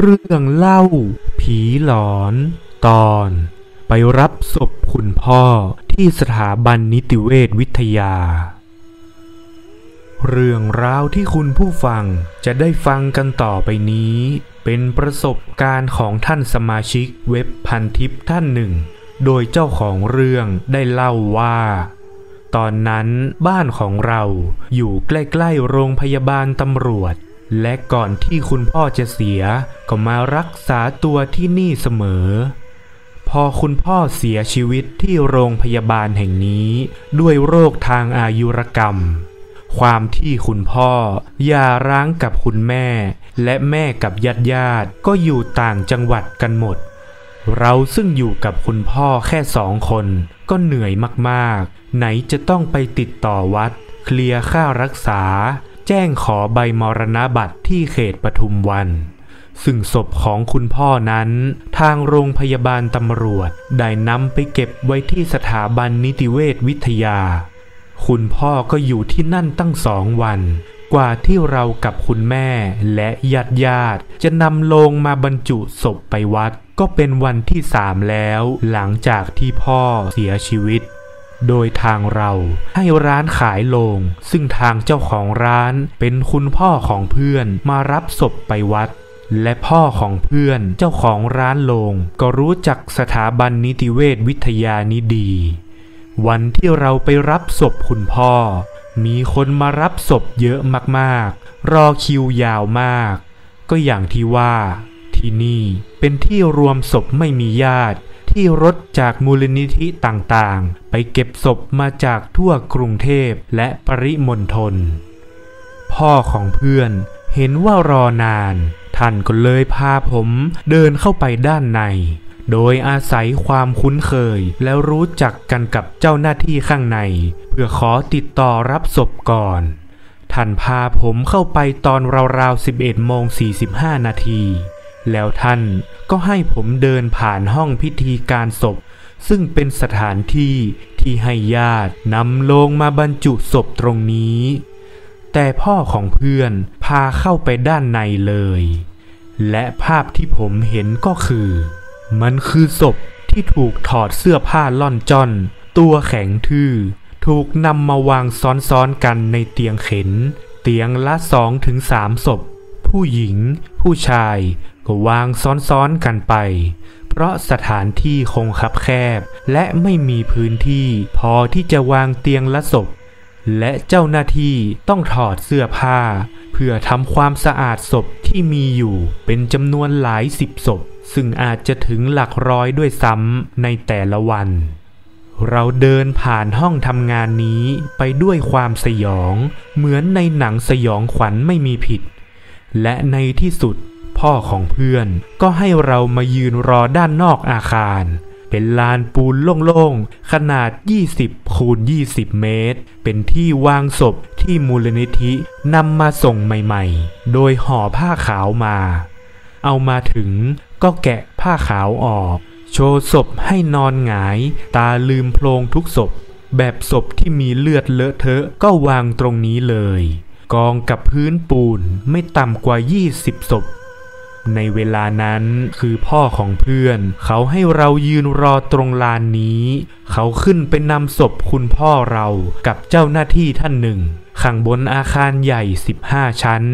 เรื่องเล่า ผีหลอน ตอน ไปรับศพคุณพ่อที่สถาบันนิติเวชวิทยา เรื่องราวที่คุณผู้ฟังจะได้ฟังกันต่อไปนี้ เป็นประสบการณ์ของท่านสมาชิกเว็บพันทิปท่านหนึ่ง โดยเจ้าของเรื่องได้เล่าว่าตอนนั้นบ้านของเราอยู่ใกล้ ๆ โรงพยาบาลตำรวจ และก่อนที่คุณพ่อจะเสียก็มารักษาตัวที่นี่เสมอ พอคุณพ่อเสียชีวิตที่โรงพยาบาลแห่งนี้ ด้วยโรคทางอายุรกรรม ความที่คุณพ่อหย่าร้างกับคุณแม่ และแม่กับญาติญาติก็อยู่ต่างจังหวัดกันหมด เราซึ่งอยู่กับคุณพ่อแค่สองคนก็เหนื่อยมากๆ ไหนจะต้องไปติดต่อวัด เคลียร์ค่ารักษา แจ้งขอใบมรณบัตรที่เขตปทุมวัน ซึ่งศพของคุณพ่อนั้น ทางโรงพยาบาลตำรวจได้นำไปเก็บไว้ที่สถาบันนิติเวชวิทยา คุณพ่อก็อยู่ที่นั่นตั้งสองวัน กว่าที่เรากับคุณแม่และญาติญาติๆจะนำโลงมาบรรจุศพไปวัด ก็เป็นวันที่สามแล้ว หลังจากที่พ่อเสียชีวิต โดยทางเราให้ร้านขายโลง ซึ่งทางเจ้าของร้านเป็นคุณพ่อของเพื่อนมารับศพไปวัด และพ่อของเพื่อนเจ้าของร้านโลง ก็รู้จักสถาบันนิติเวชวิทยานี้ดี วันที่เราไปรับศพคุณพ่อ มีคนมารับศพเยอะมากๆ รอคิวยาวมาก ก็อย่างที่ว่า ที่นี่ เป็นที่รวมศพไม่มีญาติ ที่รถจากมูลนิธิต่างๆ ไปเก็บศพมาจากทั่วกรุงเทพและปริมณฑลพ่อของเพื่อนเห็นว่ารอนาน ท่านก็เลยพาผมเดินเข้าไปด้านใน โดยอาศัยความคุ้นเคยและรู้จักกันกับเจ้าหน้าที่ข้างใน เพื่อขอติดต่อรับศพก่อน ท่านพาผมเข้าไปตอนราวๆ11โมง45นาที แล้วท่านก็ให้ผมเดินผ่านห้องพิธีการศพ ซึ่งเป็นสถานที่ที่ให้ญาตินำโลงมาบรรจุศพตรงนี้ แต่พ่อของเพื่อนพาเข้าไปด้านในเลย และภาพที่ผมเห็นก็คือ มันคือศพที่ถูกถอดเสื้อผ้าล่อนจอน ตัวแข็งทื่อ ถูกนำมาวางซ้อนๆกันในเตียงเข็น เตียงละสองถึงสามศพ ผู้หญิง ผู้ชาย ก็วางซ้อนๆกันไป เพราะสถานที่คงคับแคบ และไม่มีพื้นที่พอที่จะวางเตียงละศพ และเจ้าหน้าที่ต้องถอดเสื้อผ้า เพื่อทำความสะอาดศพที่มีอยู่เป็นจำนวนหลายสิบศพ ซึ่งอาจจะถึงหลักร้อยด้วยซ้ำในแต่ละวันเราเดินผ่านห้องทำงานนี้ไปด้วยความสยอง เหมือนในหนังสยองขวัญไม่มีผิด และในที่สุด พ่อของเพื่อน ก็ให้เรามายืนรอด้านนอกอาคาร เป็นลานปูนโล่งๆ ขนาด 20คูณ20 เมตร เป็นที่วางศพที่มูลนิธินำมาส่งใหม่ๆ โดยห่อผ้าขาวมา เอามาถึงก็แกะผ้าขาวออก โชว์ศพให้นอนหงาย ตาลืมโพลงทุกศพ แบบศพที่มีเลือดเลอะเทอะก็วางตรงนี้เลยกองกับพื้นปูนไม่ต่ำกว่า 20 ศพ ในเวลานั้นคือพ่อของเพื่อน เขาให้เรายืนรอตรงลานนี้ เขาขึ้นไปนำศพคุณพ่อเรากับเจ้าหน้าที่ท่านหนึ่งข้างบนอาคารใหญ่ 15 ชั้น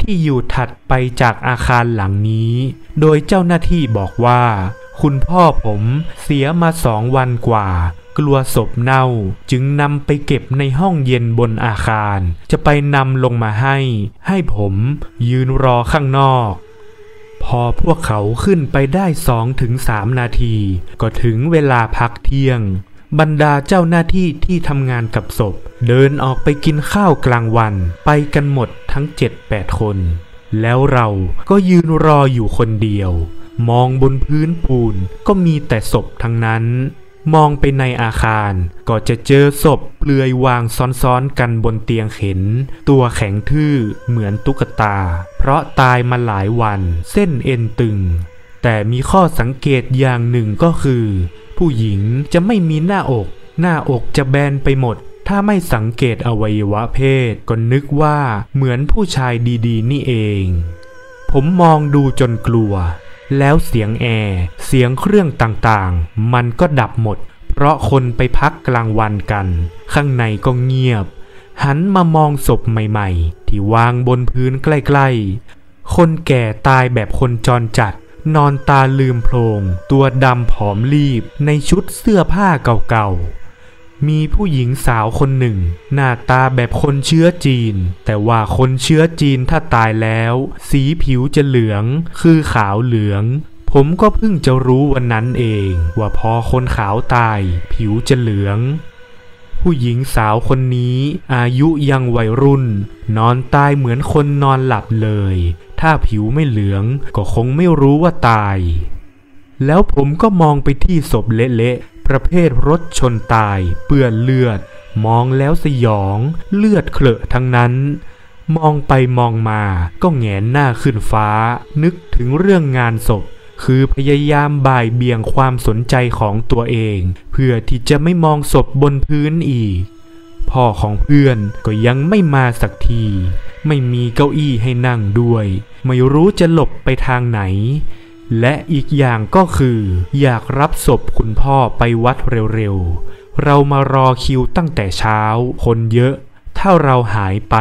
ที่อยู่ถัดไปจากอาคารหลังนี้ โดยเจ้าหน้าที่บอกว่า คุณพ่อผมเสียมาสองวันกว่า กลัวศพเน่าจึงนำไปเก็บในห้องเย็นบนอาคาร จะไปนำลงมาให้ ให้ผมยืนรอข้างนอก พอพวกเขาขึ้นไปได้สองถึงสามนาที ก็ถึงเวลาพักเที่ยง บรรดาเจ้าหน้าที่ที่ทำงานกับศพ เดินออกไปกินข้าวกลางวัน ไปกันหมดทั้งเจ็ดแปดคน แล้วเราก็ยืนรออยู่คนเดียว มองบนพื้นปูนก็มีแต่ศพทั้งนั้น มองไปในอาคาร ก็จะเจอศพเปลือยวางซ้อนๆกันบนเตียงเข็น ตัวแข็งทื่อเหมือนตุ๊กตา เพราะตายมาหลายวัน เส้นเอ็นตึง แต่มีข้อสังเกตอย่างหนึ่งก็คือ ผู้หญิงจะไม่มีหน้าอก หน้าอกจะแบนไปหมด ถ้าไม่สังเกตอวัยวะเพศก็นึกว่าเหมือนผู้ชายดีๆ นี่เอง ผมมองดูจนกลัว แล้วเสียงแอร์เสียงเครื่องต่างๆ มันก็ดับหมด เพราะคนไปพักกลางวันกัน ข้างในก็เงียบ หันมามองศพใหม่ๆ ที่วางบนพื้นใกล้ๆ คนแก่ตายแบบคนจรจัด นอนตาลืมโพลงตัวดำผอมรีบในชุดเสื้อผ้าเก่าๆ มีผู้หญิงสาวคนหนึ่ง หน้าตาแบบคนเชื้อจีน แต่ว่าคนเชื้อจีนถ้าตายแล้ว สีผิวจะเหลือง คือขาวเหลือง ผมก็เพิ่งจะรู้วันนั้นเอง ว่าพอคนขาวตาย ผิวจะเหลือง ผู้หญิงสาวคนนี้ อายุยังวัยรุ่น นอนตายเหมือนคนนอนหลับเลย ถ้าผิวไม่เหลืองก็คงไม่รู้ว่าตายแล้วผมก็มองไปที่ศพเละ ประเภทรถชนตาย เปื้อนเลือด มองแล้วสยอง เลือดเคลอะทั้งนั้น มองไปมองมาก็แงนหน้าขึ้นฟ้า นึกถึงเรื่องงานศพ คือพยายามบ่ายเบี่ยงความสนใจของตัวเอง เพื่อที่จะไม่มองศพบนพื้นอีก พ่อของเพื่อนก็ยังไม่มาสักที ไม่มีเก้าอี้ให้นั่งด้วย ไม่รู้จะหลบไปทางไหน และอีกอย่างก็คือ อยากรับศพคุณพ่อไปวัดเร็วๆ เรามารอคิวตั้งแต่เช้า คนเยอะ ถ้าเราหายไป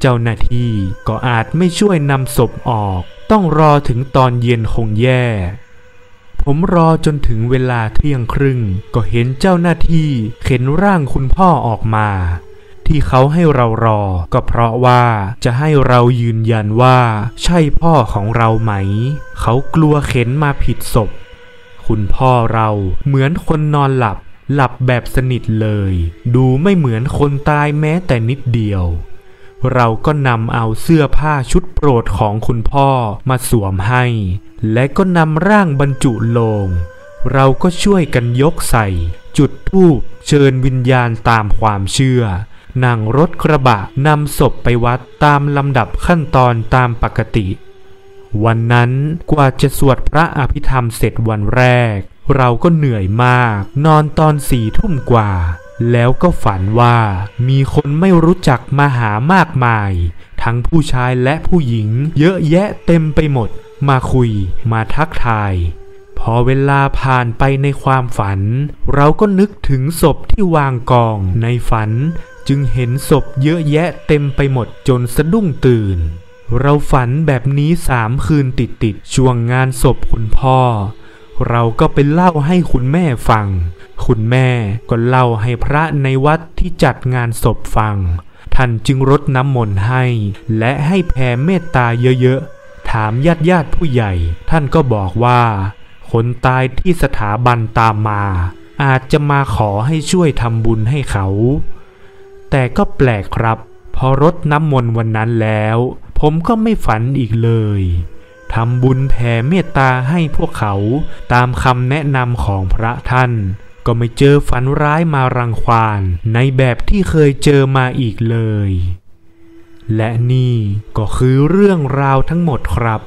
เจ้าหน้าที่ก็อาจไม่ช่วยนำศพออก ต้องรอถึงตอนเย็นคงแย่ ผมรอจนถึงเวลาเที่ยงครึ่ง ก็เห็นเจ้าหน้าที่เข็นร่างคุณพ่อออกมา ที่เขาให้เรารอ ก็เพราะว่าจะให้เรายืนยันว่า ใช่พ่อของเราไหม เขากลัวเข็นมาผิดศพ คุณพ่อเราเหมือนคนนอนหลับ หลับแบบสนิทเลย ดูไม่เหมือนคนตายแม้แต่นิดเดียว เราก็นำเอาเสื้อผ้าชุดโปรดของคุณพ่อมาสวมให้ และก็นำร่างบรรจุโลง เราก็ช่วยกันยกใส่ จุดธูปเชิญวิญญาณตามความเชื่อ นั่งรถกระบะนำศพไปวัดตามลำดับขั้นตอนตามปกติ วันนั้นกว่าจะสวดพระอภิธรรมเสร็จวันแรก เราก็เหนื่อยมาก นอนตอนสี่ทุ่มกว่า แล้วก็ฝันว่ามีคนไม่รู้จักมาหามากมาย ทั้งผู้ชายและผู้หญิง เยอะแยะเต็มไปหมด มาคุย มาทักทายพอเวลาผ่านไปในความฝัน เราก็นึกถึงศพที่วางกองในฝัน จึงเห็นศพเยอะแยะเต็มไปหมดจนสะดุ้งตื่น เราฝันแบบนี้สามคืนติดๆช่วงงานศพคุณพ่อ เราก็ไปเล่าให้คุณแม่ฟัง คุณแม่ก็เล่าให้พระในวัดที่จัดงานศพฟัง ท่านจึงรดน้ำมนต์ให้ และให้แผ่เมตตาเยอะๆ ถามญาติญาติผู้ใหญ่ ท่านก็บอกว่า คนตายที่สถาบันตามมา อาจจะมาขอให้ช่วยทำบุญให้เขา แต่ก็แปลกครับ พอรดน้ำมนต์วันนั้นแล้ว ผมก็ไม่ฝันอีกเลยทำบุญแผ่เมตตาให้พวกเขาตามคำแนะนำของพระท่าน ก็ไม่เจอฝันร้ายมารังควานในแบบที่เคยเจอมาอีกเลย และนี่ก็คือเรื่องราวทั้งหมดครับ